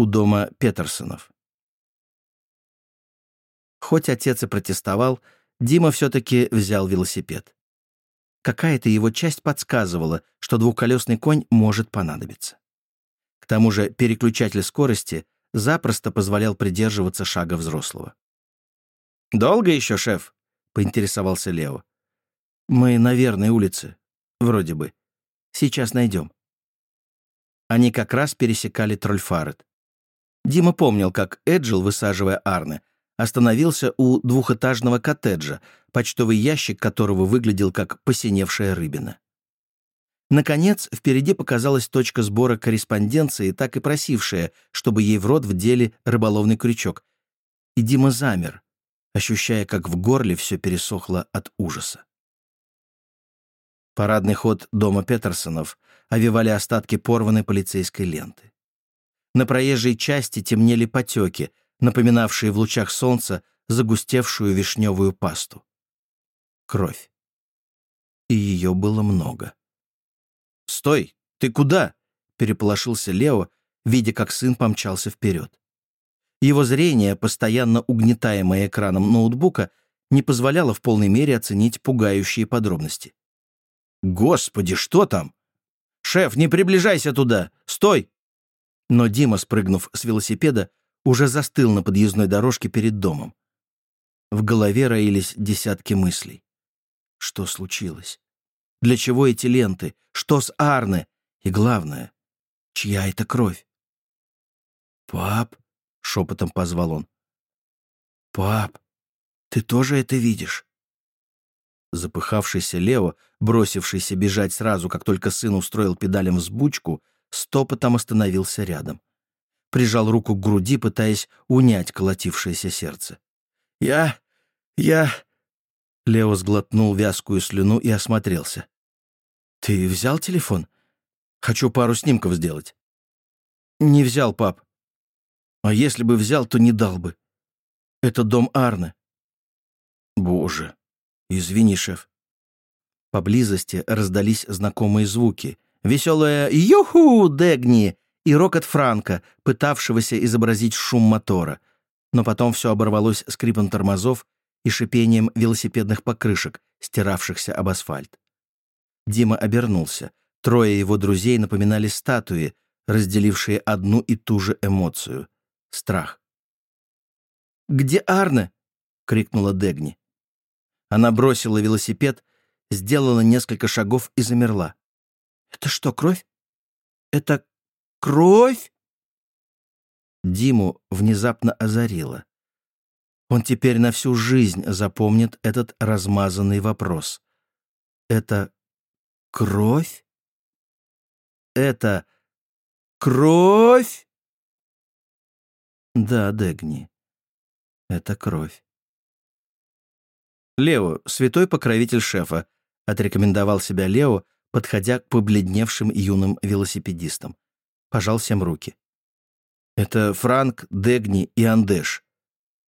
у дома Петерсонов. Хоть отец и протестовал, Дима все-таки взял велосипед. Какая-то его часть подсказывала, что двухколесный конь может понадобиться. К тому же переключатель скорости запросто позволял придерживаться шага взрослого. «Долго еще, шеф?» — поинтересовался Лео. «Мы на верной улице. Вроде бы. Сейчас найдем». Они как раз пересекали Трольфарет. Дима помнил, как Эджил, высаживая Арне, остановился у двухэтажного коттеджа, почтовый ящик которого выглядел как посиневшая рыбина. Наконец, впереди показалась точка сбора корреспонденции, так и просившая, чтобы ей в рот вдели рыболовный крючок. И Дима замер, ощущая, как в горле все пересохло от ужаса. Парадный ход дома Петерсонов овивали остатки порванной полицейской ленты. На проезжей части темнели потеки, напоминавшие в лучах солнца загустевшую вишневую пасту. Кровь. И ее было много. «Стой! Ты куда?» — переполошился Лео, видя, как сын помчался вперед. Его зрение, постоянно угнетаемое экраном ноутбука, не позволяло в полной мере оценить пугающие подробности. «Господи, что там?» «Шеф, не приближайся туда! Стой!» Но Дима, спрыгнув с велосипеда, уже застыл на подъездной дорожке перед домом. В голове роились десятки мыслей. Что случилось? Для чего эти ленты? Что с Арне? И главное, чья это кровь? «Пап», — шепотом позвал он. «Пап, ты тоже это видишь?» Запыхавшийся Лео, бросившийся бежать сразу, как только сын устроил педалем взбучку, стопотом остановился рядом прижал руку к груди, пытаясь унять колотившееся сердце. «Я... я...» Лео сглотнул вязкую слюну и осмотрелся. «Ты взял телефон? Хочу пару снимков сделать». «Не взял, пап. А если бы взял, то не дал бы. Это дом Арны». «Боже, извини, шеф». Поблизости раздались знакомые звуки. Веселое «Юху, Дегни!» и рокот Франка, пытавшегося изобразить шум мотора. Но потом все оборвалось скрипом тормозов и шипением велосипедных покрышек, стиравшихся об асфальт. Дима обернулся. Трое его друзей напоминали статуи, разделившие одну и ту же эмоцию — страх. «Где Арне?» — крикнула Дегни. Она бросила велосипед, сделала несколько шагов и замерла. «Это что, кровь? Это Кровь?» Диму внезапно озарило. Он теперь на всю жизнь запомнит этот размазанный вопрос. Это кровь? Это кровь? Да, Дегни, это кровь. Лео, святой покровитель шефа, отрекомендовал себя Лео, подходя к побледневшим юным велосипедистам пожал всем руки. Это Франк, Дегни и Андеш.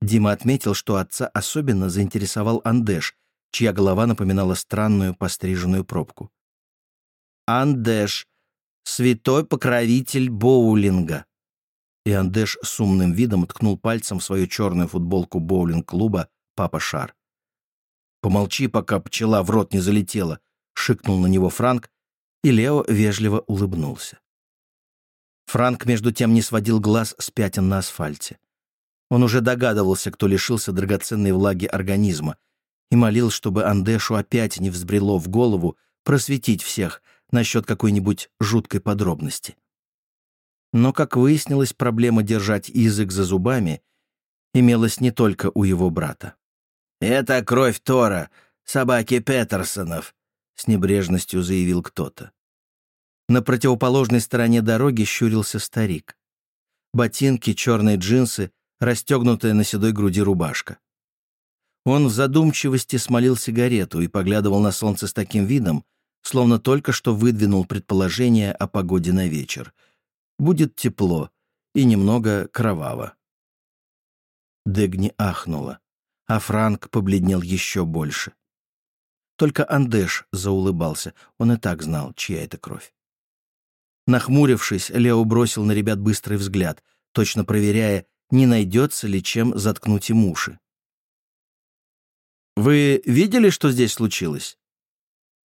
Дима отметил, что отца особенно заинтересовал Андеш, чья голова напоминала странную постриженную пробку. «Андеш, святой покровитель боулинга!» И Андеш с умным видом ткнул пальцем в свою черную футболку боулинг-клуба «Папа Шар». «Помолчи, пока пчела в рот не залетела», — шикнул на него Франк, и Лео вежливо улыбнулся. Франк, между тем, не сводил глаз с пятен на асфальте. Он уже догадывался, кто лишился драгоценной влаги организма, и молил, чтобы Андешу опять не взбрело в голову просветить всех насчет какой-нибудь жуткой подробности. Но, как выяснилось, проблема держать язык за зубами имелась не только у его брата. «Это кровь Тора, собаки Петерсонов», — с небрежностью заявил кто-то. На противоположной стороне дороги щурился старик. Ботинки, черные джинсы, расстегнутая на седой груди рубашка. Он в задумчивости смолил сигарету и поглядывал на солнце с таким видом, словно только что выдвинул предположение о погоде на вечер. Будет тепло и немного кроваво. Дегни ахнула, а Франк побледнел еще больше. Только Андеш заулыбался, он и так знал, чья это кровь. Нахмурившись, Лео бросил на ребят быстрый взгляд. точно проверяя, не найдется ли чем заткнуть им уши. «Вы видели, что здесь случилось?»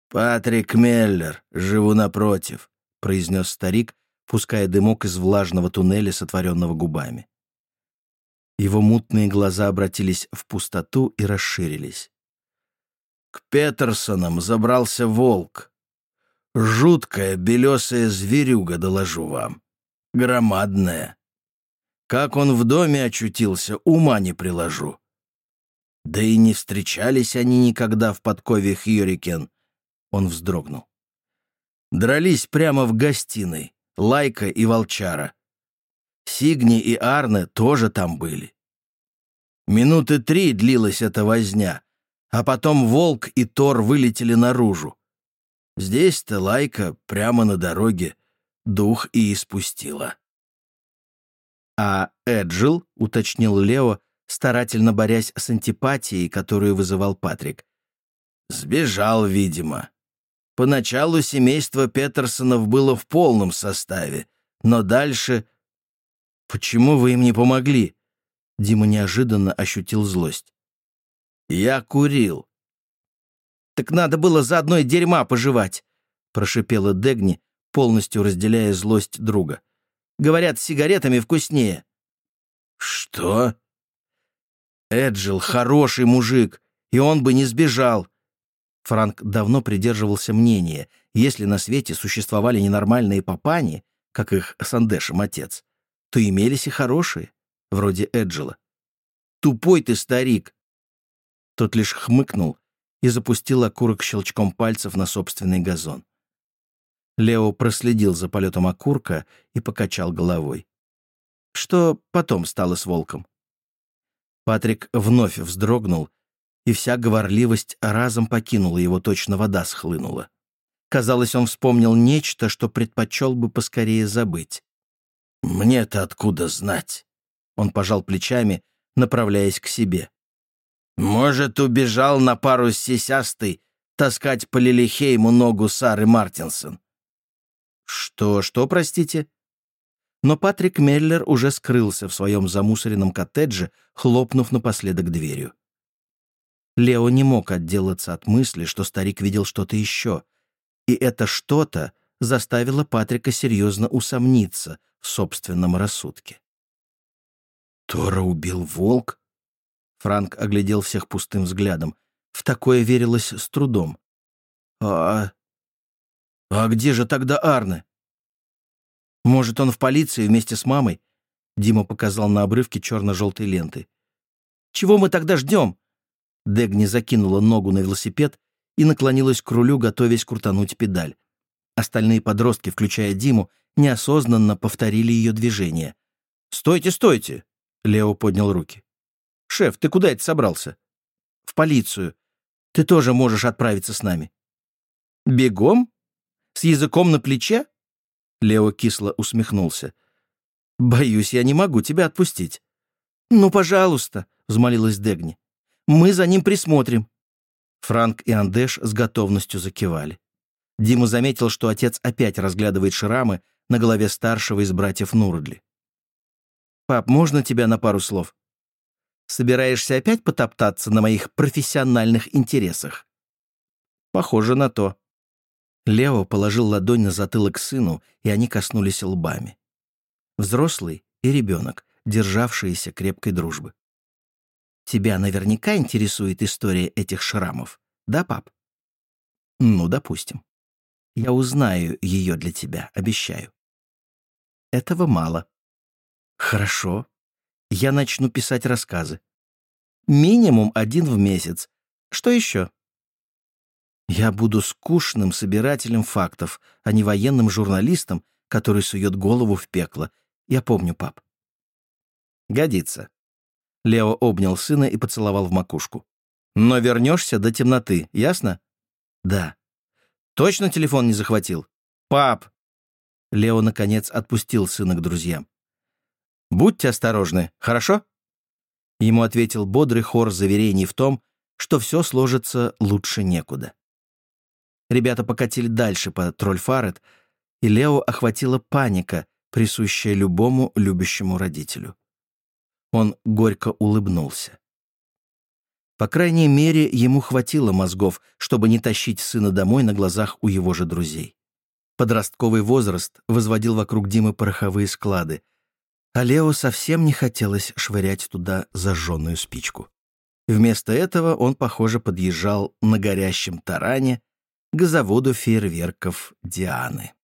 «Патрик Меллер, живу напротив», — произнес старик, пуская дымок из влажного туннеля, сотворенного губами. Его мутные глаза обратились в пустоту и расширились. «К Петерсонам забрался волк. Жуткая белесая зверюга, доложу вам. Громадная. Как он в доме очутился, ума не приложу. Да и не встречались они никогда в подкове Хьюрикен. Он вздрогнул. Дрались прямо в гостиной, Лайка и Волчара. Сигни и Арне тоже там были. Минуты три длилась эта возня, а потом Волк и Тор вылетели наружу. Здесь-то Лайка прямо на дороге дух и испустила. «А Эджил?» — уточнил Лео, старательно борясь с антипатией, которую вызывал Патрик. «Сбежал, видимо. Поначалу семейство Петерсонов было в полном составе, но дальше...» «Почему вы им не помогли?» Дима неожиданно ощутил злость. «Я курил». «Так надо было заодно и дерьма пожевать», — прошипела Дегни, полностью разделяя злость друга. «Говорят, с сигаретами вкуснее». «Что?» Эджил хороший мужик, и он бы не сбежал. Франк давно придерживался мнения, если на свете существовали ненормальные папани, как их Сандешем отец, то имелись и хорошие, вроде Эджила. «Тупой ты, старик!» Тот лишь хмыкнул и запустил окурок щелчком пальцев на собственный газон. Лео проследил за полетом окурка и покачал головой. Что потом стало с волком? Патрик вновь вздрогнул, и вся говорливость разом покинула его, точно вода схлынула. Казалось, он вспомнил нечто, что предпочел бы поскорее забыть. «Мне-то откуда знать?» Он пожал плечами, направляясь к себе. «Может, убежал на пару с сисястой таскать по Лилихейму ногу Сары Мартинсон?» «Что, что, простите?» но Патрик Меллер уже скрылся в своем замусоренном коттедже, хлопнув напоследок дверью. Лео не мог отделаться от мысли, что старик видел что-то еще, и это что-то заставило Патрика серьезно усомниться в собственном рассудке. «Тора убил волк?» Франк оглядел всех пустым взглядом. В такое верилось с трудом. «А... а где же тогда Арне?» Может, он в полиции вместе с мамой?» Дима показал на обрывке черно-желтой ленты. «Чего мы тогда ждем?» Дегни закинула ногу на велосипед и наклонилась к рулю, готовясь крутануть педаль. Остальные подростки, включая Диму, неосознанно повторили ее движение. «Стойте, стойте!» — Лео поднял руки. «Шеф, ты куда это собрался?» «В полицию. Ты тоже можешь отправиться с нами». «Бегом? С языком на плече?» Лео кисло усмехнулся. «Боюсь, я не могу тебя отпустить». «Ну, пожалуйста», — взмолилась Дегни. «Мы за ним присмотрим». Франк и Андеш с готовностью закивали. Дима заметил, что отец опять разглядывает шрамы на голове старшего из братьев Нурдли. «Пап, можно тебя на пару слов?» «Собираешься опять потоптаться на моих профессиональных интересах?» «Похоже на то», Лео положил ладонь на затылок сыну, и они коснулись лбами. Взрослый и ребенок, державшиеся крепкой дружбы. «Тебя наверняка интересует история этих шрамов, да, пап?» «Ну, допустим. Я узнаю ее для тебя, обещаю». «Этого мало». «Хорошо. Я начну писать рассказы. Минимум один в месяц. Что еще?» Я буду скучным собирателем фактов, а не военным журналистом, который сует голову в пекло. Я помню, пап. Годится. Лео обнял сына и поцеловал в макушку. Но вернешься до темноты, ясно? Да. Точно телефон не захватил? Пап! Лео, наконец, отпустил сына к друзьям. «Будьте осторожны, хорошо?» Ему ответил бодрый хор заверений в том, что все сложится лучше некуда. Ребята покатили дальше по Трольфарет, и Лео охватила паника присущая любому любящему родителю. Он горько улыбнулся. По крайней мере, ему хватило мозгов, чтобы не тащить сына домой на глазах у его же друзей. Подростковый возраст возводил вокруг Димы пороховые склады, а Лео совсем не хотелось швырять туда зажженную спичку. Вместо этого он, похоже, подъезжал на горящем таране к заводу фейерверков Дианы.